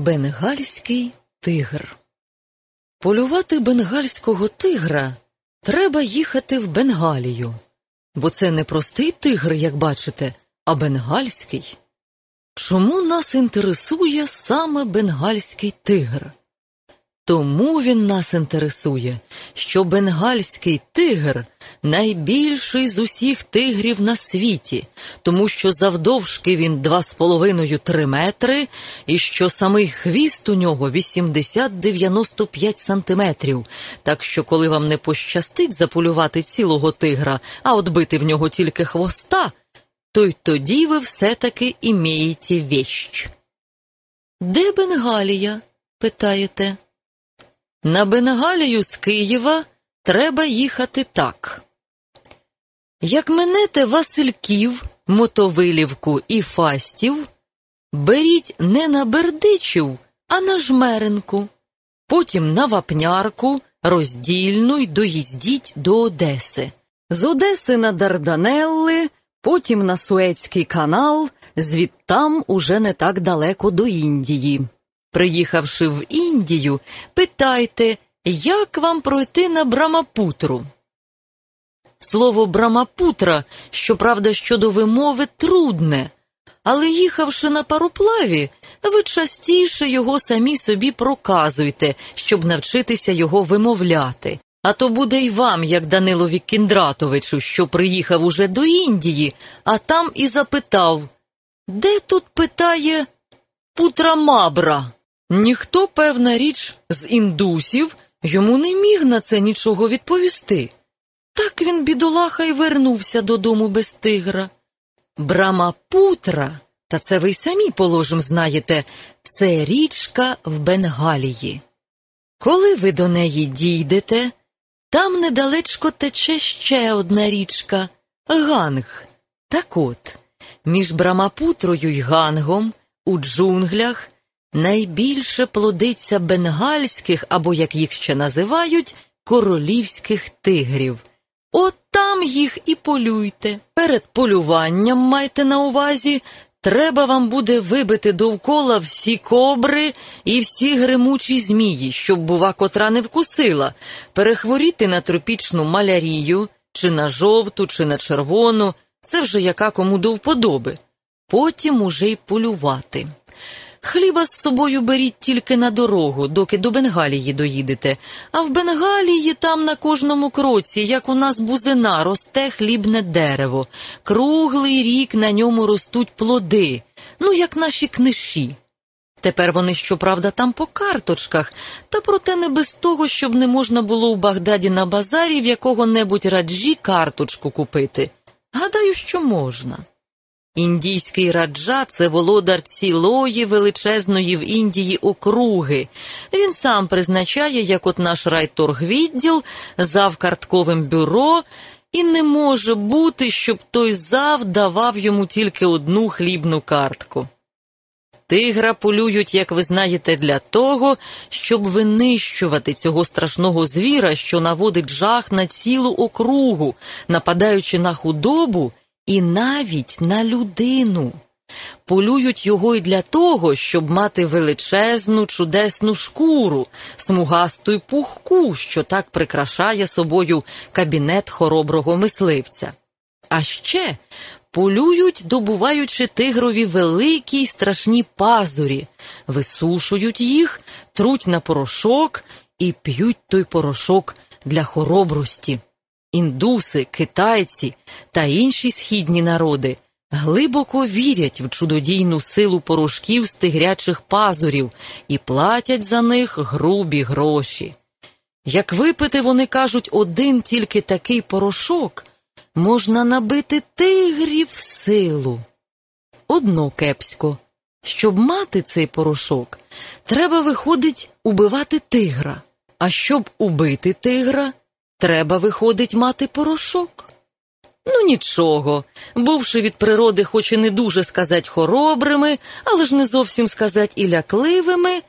Бенгальський тигр. Полювати бенгальського тигра треба їхати в Бенгалію, бо це не простий тигр, як бачите, а бенгальський. Чому нас інтересує саме бенгальський тигр? Тому він нас інтересує, що бенгальський тигр найбільший з усіх тигрів на світі, тому що завдовжки він 2,5-3 метри, і що самий хвіст у нього 80-95 сантиметрів. Так що, коли вам не пощастить заполювати цілого тигра, а отбити в нього тільки хвоста, то й тоді ви все-таки імієте вещь. Де Бенгалія? питаєте. На Бенгалію з Києва треба їхати так. Як минете Васильків, Мотовилівку і Фастів, беріть не на Бердичів, а на Жмеренку, потім на Вапнярку, роздільну й доїздіть до Одеси. З Одеси на Дарданелли, потім на Суецький канал, звідтам уже не так далеко до Індії. Приїхавши в Індію, питайте, як вам пройти на Брамапутру? Слово Брамапутра, щоправда, щодо вимови трудне, але їхавши на пароплаві, ви частіше його самі собі проказуйте, щоб навчитися його вимовляти. А то буде й вам, як Данилові Кіндратовичу, що приїхав уже до Індії, а там і запитав Де тут питає Путрамабра? Ніхто, певна річ, з індусів йому не міг на це нічого відповісти. Так він, бідолаха, й вернувся додому без тигра. Брамапутра, та це ви й самі положим знаєте, це річка в Бенгалії. Коли ви до неї дійдете, там недалечко тече ще одна річка Ганг. Так от, між Брамапутрою й Гангом у джунглях найбільше плодиться бенгальських, або, як їх ще називають, королівських тигрів. От там їх і полюйте. Перед полюванням майте на увазі, треба вам буде вибити довкола всі кобри і всі гримучі змії, щоб, бува, котра не вкусила, перехворіти на тропічну малярію, чи на жовту, чи на червону, це вже яка кому до вподоби. Потім уже й полювати. Хліба з собою беріть тільки на дорогу, доки до Бенгалії доїдете. А в Бенгалії там на кожному кроці, як у нас бузина, росте хлібне дерево. Круглий рік на ньому ростуть плоди, ну як наші книші. Тепер вони, щоправда, там по карточках, та проте не без того, щоб не можна було у Багдаді на базарі в якого-небудь раджі карточку купити. Гадаю, що можна. Індійський раджа це володар цілої величезної в Індії округи. Він сам призначає, як от наш райторгвідділ, зав картковим бюро, і не може бути, щоб той зав давав йому тільки одну хлібну картку. Тигра полюють, як ви знаєте, для того, щоб винищувати цього страшного звіра, що наводить жах на цілу округу, нападаючи на худобу і навіть на людину. Полюють його й для того, щоб мати величезну чудесну шкуру, смугасту й пухку, що так прикрашає собою кабінет хороброго мисливця. А ще полюють, добуваючи тигрові великі й страшні пазурі, висушують їх, труть на порошок і п'ють той порошок для хоробрості. Індуси, китайці та інші східні народи глибоко вірять в чудодійну силу порошків з тигрячих пазурів і платять за них грубі гроші. Як випити, вони кажуть, один тільки такий порошок можна набити тигрів силу. Одно кепсько. Щоб мати цей порошок, треба, виходить, убивати тигра. А щоб убити тигра, Треба, виходить, мати порошок. Ну, нічого, бувши від природи, хоч і не дуже сказать хоробрими, але ж не зовсім сказать і лякливими,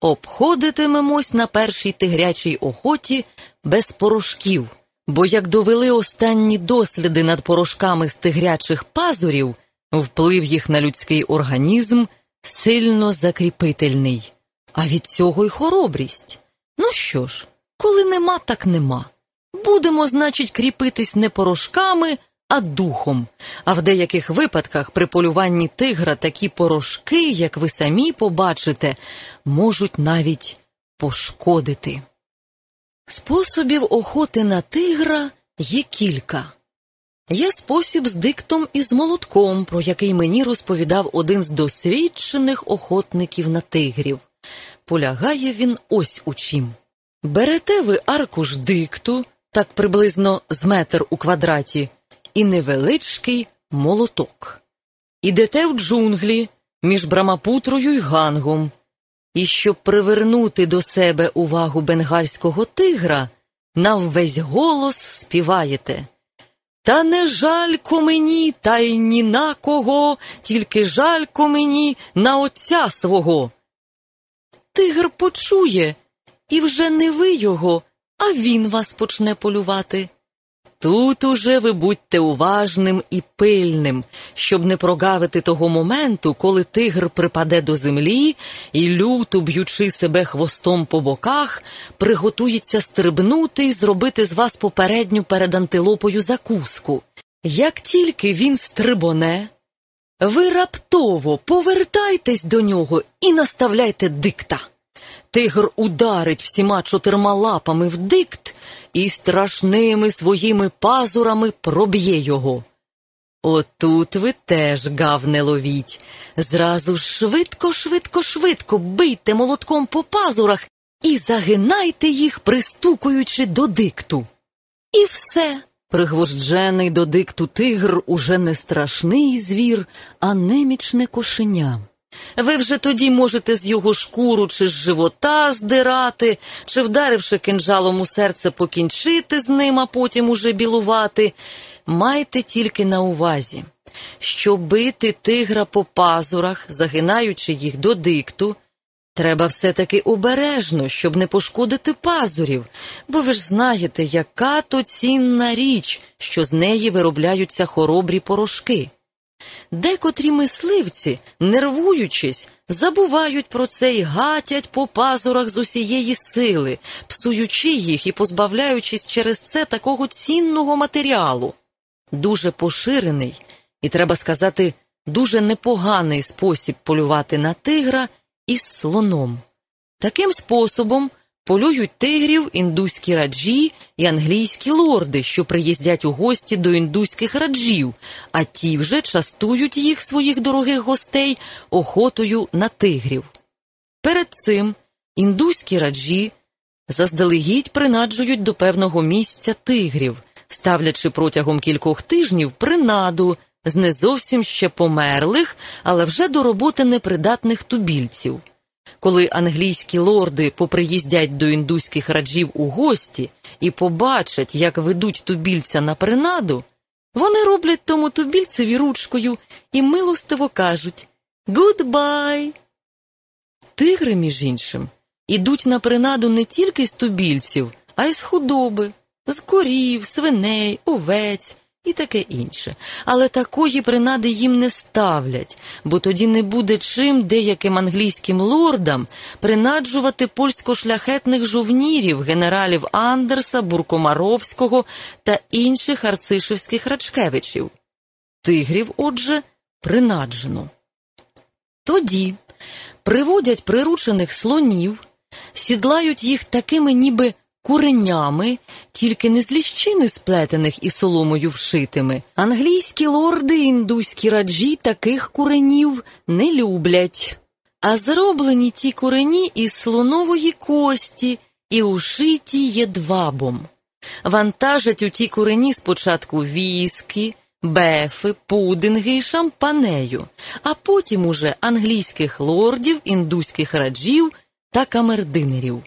обходитимемось на першій тигрячій охоті без порошків. Бо як довели останні досліди над порошками з тигрячих пазурів, вплив їх на людський організм сильно закріпительний, а від цього й хоробрість. Ну що ж, коли нема, так нема. Будемо, значить, кріпитись не порошками, а духом. А в деяких випадках при полюванні тигра такі порошки, як ви самі побачите, можуть навіть пошкодити. Способів охоти на тигра є кілька. Є спосіб з диктом і з молотком, про який мені розповідав один з досвідчених охотників на тигрів. Полягає він ось у чим. Берете ви аркуш дикту, так приблизно з метр у квадраті, і невеличкий молоток. Ідете в джунглі між Брамапутрою й гангом. І щоб привернути до себе увагу бенгальського тигра, на весь голос співаєте. Та не жалько мені, та й ні на кого, тільки жалько мені на отця свого. Тигр почує, і вже не ви його, а він вас почне полювати. Тут уже ви будьте уважним і пильним, щоб не прогавити того моменту, коли тигр припаде до землі і, люто б'ючи себе хвостом по боках, приготується стрибнути і зробити з вас попередню перед антилопою закуску. Як тільки він стрибоне, ви раптово повертайтесь до нього і наставляйте дикта. Тигр ударить всіма чотирма лапами в дикт і страшними своїми пазурами проб'є його. Отут ви теж гав не ловіть. Зразу швидко, швидко, швидко бийте молотком по пазурах і загинайте їх, пристукуючи до дикту. І все. Пригвожджений до дикту тигр уже не страшний звір, а немічне кошеня. Ви вже тоді можете з його шкуру чи з живота здирати, чи, вдаривши кинджалом у серце, покінчити з ним, а потім уже білувати. Майте тільки на увазі, що бити тигра по пазурах, загинаючи їх до дикту, треба все-таки обережно, щоб не пошкодити пазурів, бо ви ж знаєте, яка то цінна річ, що з неї виробляються хоробрі порошки. Декотрі мисливці, нервуючись, забувають про це й гатять по пазурах з усієї сили, псуючи їх і позбавляючись через це такого цінного матеріалу. Дуже поширений і, треба сказати, дуже непоганий спосіб полювати на тигра із слоном. Таким способом полюють тигрів індуські раджі і англійські лорди, що приїздять у гості до індуських раджів, а ті вже частують їх своїх дорогих гостей охотою на тигрів. Перед цим індуські раджі заздалегідь принаджують до певного місця тигрів, ставлячи протягом кількох тижнів принаду з не зовсім ще померлих, але вже до роботи непридатних тубільців. Коли англійські лорди поприїздять до індуських раджів у гості і побачать, як ведуть тубільця на принаду, вони роблять тому тубільцеві ручкою і милостиво кажуть «Гудбай!». Тигри, між іншим, ідуть на принаду не тільки з тубільців, а й з худоби, з корів, свиней, овець і таке інше. Але такої принади їм не ставлять, бо тоді не буде чим деяким англійським лордам принаджувати польсько-шляхетних жовнірів, генералів Андерса, Буркомаровського та інших арцишевських рачкевичів. Тигрів, отже, принаджено. Тоді приводять приручених слонів, сідлають їх такими ніби куренями, тільки не з ліщини сплетених і соломою вшитими. Англійські лорди і індуські раджі таких куренів не люблять. А зроблені ті курені із слонової кості і ушиті єдвабом. Вантажать у ті курені спочатку віскі, бефи, пудинги і шампанею, а потім уже англійських лордів, індуських раджів та камердинерів.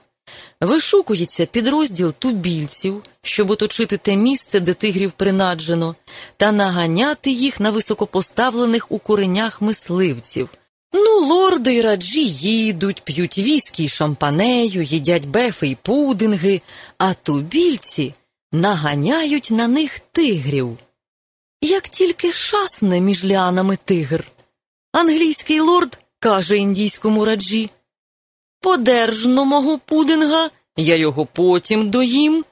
Вишукується підрозділ тубільців, щоб оточити те місце, де тигрів принаджено, та наганяти їх на високопоставлених у коренях мисливців. Ну, лорди й раджі їдуть, п'ють віскі й шампанею, їдять бефи й пудинги, а тубільці наганяють на них тигрів. Як тільки шасне між ліанами тигр. Англійський лорд каже індійському раджі. Подержно мого пудинга, я його потім доїм,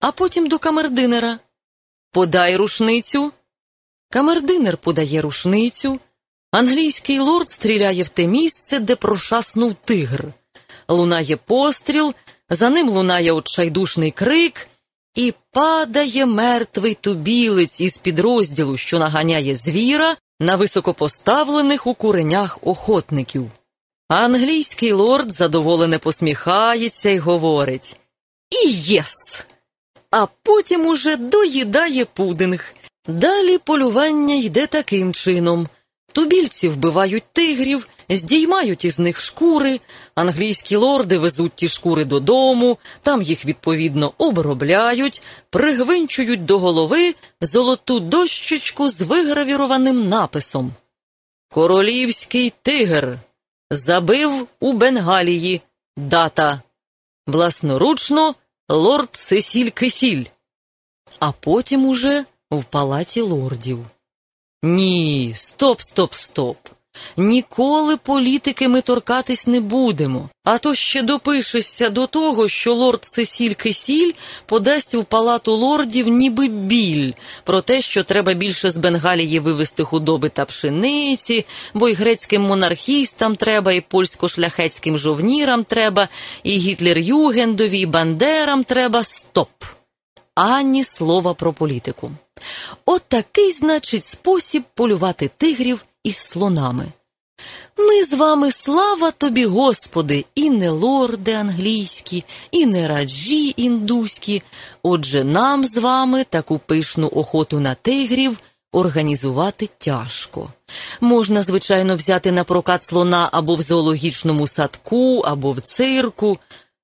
а потім до камердинера. Подай рушницю. Камердинер подає рушницю. Англійський лорд стріляє в те місце, де прошаснув тигр. Лунає постріл, за ним лунає отчайдушний крик, і падає мертвий тубілець із підрозділу, що наганяє звіра на високопоставлених у куренях охотників. Англійський лорд задоволене посміхається і говорить І єс! А потім уже доїдає пудинг. Далі полювання йде таким чином. Тубільці вбивають тигрів, здіймають із них шкури, англійські лорди везуть ті шкури додому, там їх відповідно обробляють, пригвинчують до голови золоту дощечку з вигравірованим написом. Королівський тигр забив у Бенгалії дата. Власноручно лорд Сесіль Кисіль, а потім уже в палаті лордів. Ні, стоп, стоп, стоп. Ніколи політики ми торкатись не будемо, а то ще допишешся до того, що лорд Сесіль Кисіль подасть в палату лордів ніби біль про те, що треба більше з Бенгалії вивезти худоби та пшениці, бо й грецьким монархістам треба, і польсько-шляхетським жовнірам треба, і Гітлер-Югендові, і Бандерам треба. Стоп! Ані слова про політику. От такий, значить, спосіб полювати тигрів із слонами. Ми з вами, слава тобі, Господи, і не лорди англійські, і не раджі індуські. Отже, нам з вами таку пишну охоту на тигрів організувати тяжко. Можна, звичайно, взяти на прокат слона або в зоологічному садку, або в цирку.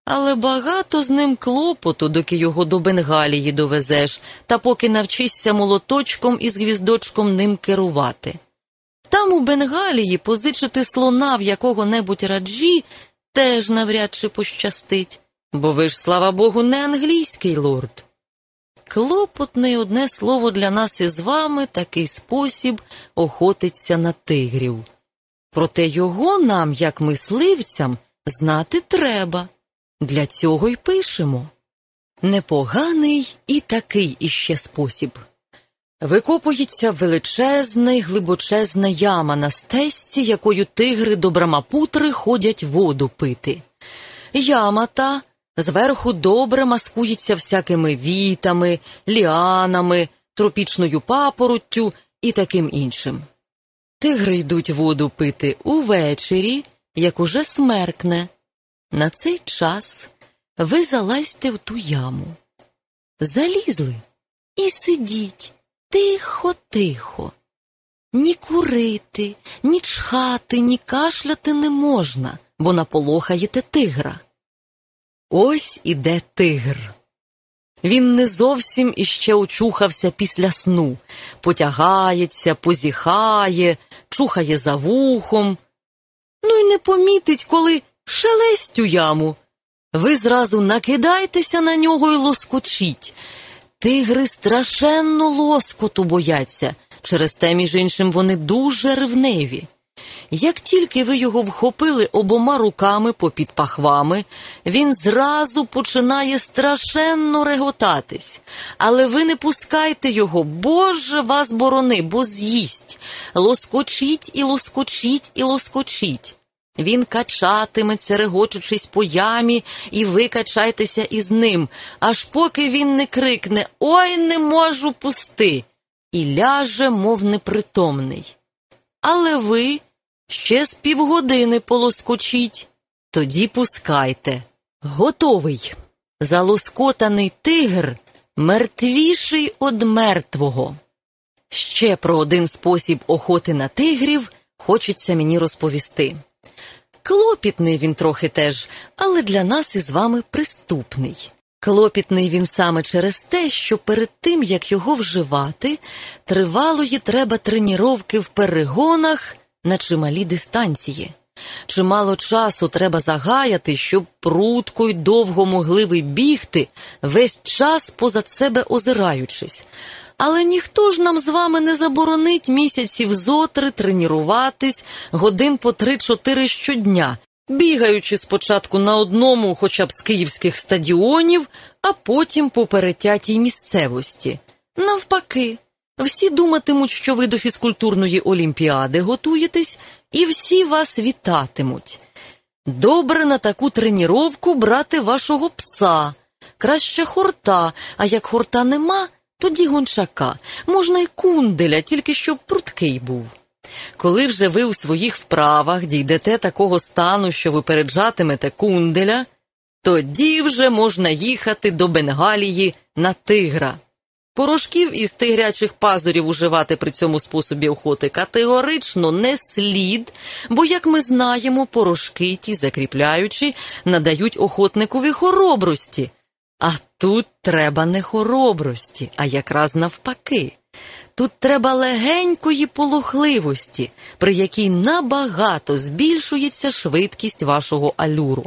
Але багато з ним клопоту, доки його до Бенгалії довезеш, та поки навчишся молоточком із гвіздочком ним керувати. Там у Бенгалії позичити слона в якого-небудь раджі теж навряд чи пощастить, бо ви ж, слава Богу, не англійський лорд. Клопотне одне слово для нас із вами такий спосіб охотиться на тигрів. Проте його нам, як мисливцям, знати треба. Для цього й пишемо. Непоганий і такий іще спосіб. Викопується величезна й глибочезна яма на стесці, якою тигри до брамапутри ходять воду пити. Яма та зверху добре маскується всякими вітами, ліанами, тропічною папороттю і таким іншим. Тигри йдуть воду пити увечері, як уже смеркне. На цей час ви залазьте в ту яму. Залізли і сидіть тихо, тихо. Ні курити, ні чхати, ні кашляти не можна, бо наполохаєте тигра. Ось іде тигр. Він не зовсім іще очухався після сну, потягається, позіхає, чухає за вухом. Ну й не помітить, коли шелесть у яму. Ви зразу накидайтеся на нього і лоскочіть. Тигри страшенно лоскоту бояться, через те, між іншим, вони дуже ревневі. Як тільки ви його вхопили обома руками попід пахвами, він зразу починає страшенно реготатись. Але ви не пускайте його, Боже вас борони, бо з'їсть. Лоскочіть і лоскочіть і лоскочіть. Він качатиметься, регочучись по ямі, і ви качайтеся із ним, аж поки він не крикне Ой, не можу пусти, і ляже, мов непритомний. Але ви ще з півгодини полоскочіть, тоді пускайте. Готовий. Залоскотаний тигр мертвіший од мертвого. Ще про один спосіб охоти на тигрів хочеться мені розповісти. Клопітний він трохи теж, але для нас із вами приступний. Клопітний він саме через те, що перед тим, як його вживати, тривалої треба треніровки в перегонах на чималі дистанції. Чимало часу треба загаяти, щоб прутко й довго могли ви бігти, весь час позад себе озираючись. Але ніхто ж нам з вами не заборонить місяців зотри тренуватись годин по три-чотири щодня, бігаючи спочатку на одному, хоча б з київських стадіонів, а потім по перетятій місцевості. Навпаки, всі думатимуть, що ви до фізкультурної олімпіади готуєтесь, і всі вас вітатимуть. Добре на таку треніровку брати вашого пса, краще хорта, а як хорта нема, тоді гончака, можна й кунделя, тільки щоб пруткий був. Коли вже ви у своїх вправах дійдете такого стану, що випереджатимете кунделя, тоді вже можна їхати до Бенгалії на тигра. Порошків із тигрячих пазурів užивати при цьому способі охоти категорично не слід, бо, як ми знаємо, порошки ті закріпляючи, надають охотникові хоробрості. А тут треба не хоробрості, а якраз навпаки. Тут треба легенької полохливості, при якій набагато збільшується швидкість вашого алюру.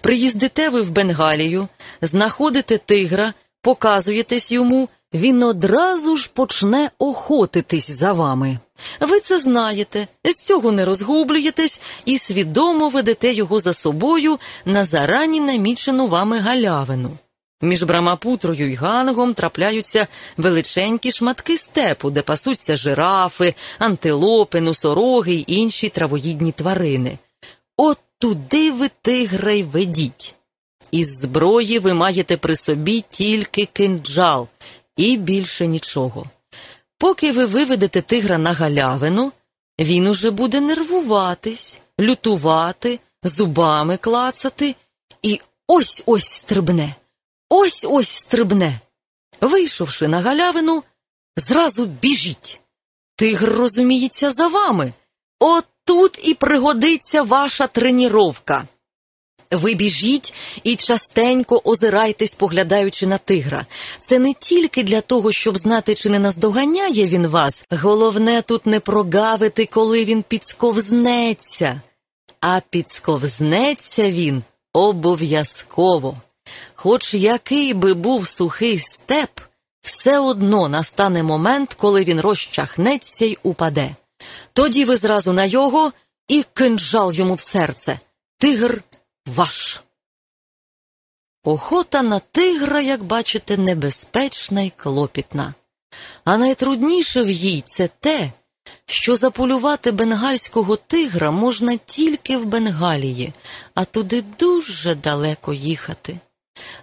Приїздите ви в Бенгалію, знаходите тигра, показуєтесь йому, він одразу ж почне охотитись за вами. Ви це знаєте, з цього не розгублюєтесь і свідомо ведете його за собою на зарані намічену вами галявину. Між Брамапутрою і Гангом трапляються величенькі шматки степу, де пасуться жирафи, антилопи, носороги й інші травоїдні тварини. От туди ви тигра й ведіть. Із зброї ви маєте при собі тільки кинджал і більше нічого. Поки ви виведете тигра на галявину, він уже буде нервуватись, лютувати, зубами клацати і ось ось стрибне. Ось ось стрибне. Вийшовши на галявину, зразу біжіть. Тигр розуміється за вами. От тут і пригодиться ваша треніровка. Ви біжіть і частенько озирайтесь, поглядаючи на тигра. Це не тільки для того, щоб знати, чи не наздоганяє він вас. Головне тут не прогавити, коли він підсковзнеться. А підсковзнеться він обов'язково. Хоч який би був сухий степ, все одно настане момент, коли він розчахнеться й упаде. Тоді ви зразу на його і кинджал йому в серце. Тигр ваш. Охота на тигра, як бачите, небезпечна й клопітна. А найтрудніше в їй це те, що заполювати бенгальського тигра можна тільки в Бенгалії, а туди дуже далеко їхати.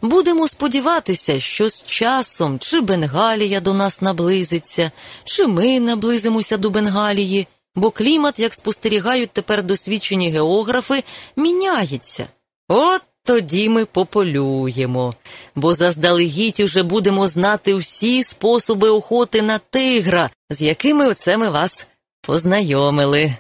Будемо сподіватися, що з часом чи Бенгалія до нас наблизиться, чи ми наблизимося до Бенгалії, бо клімат, як спостерігають тепер досвідчені географи, міняється. От тоді ми пополюємо, бо заздалегідь уже будемо знати всі способи охоти на тигра, з якими оце ми вас познайомили.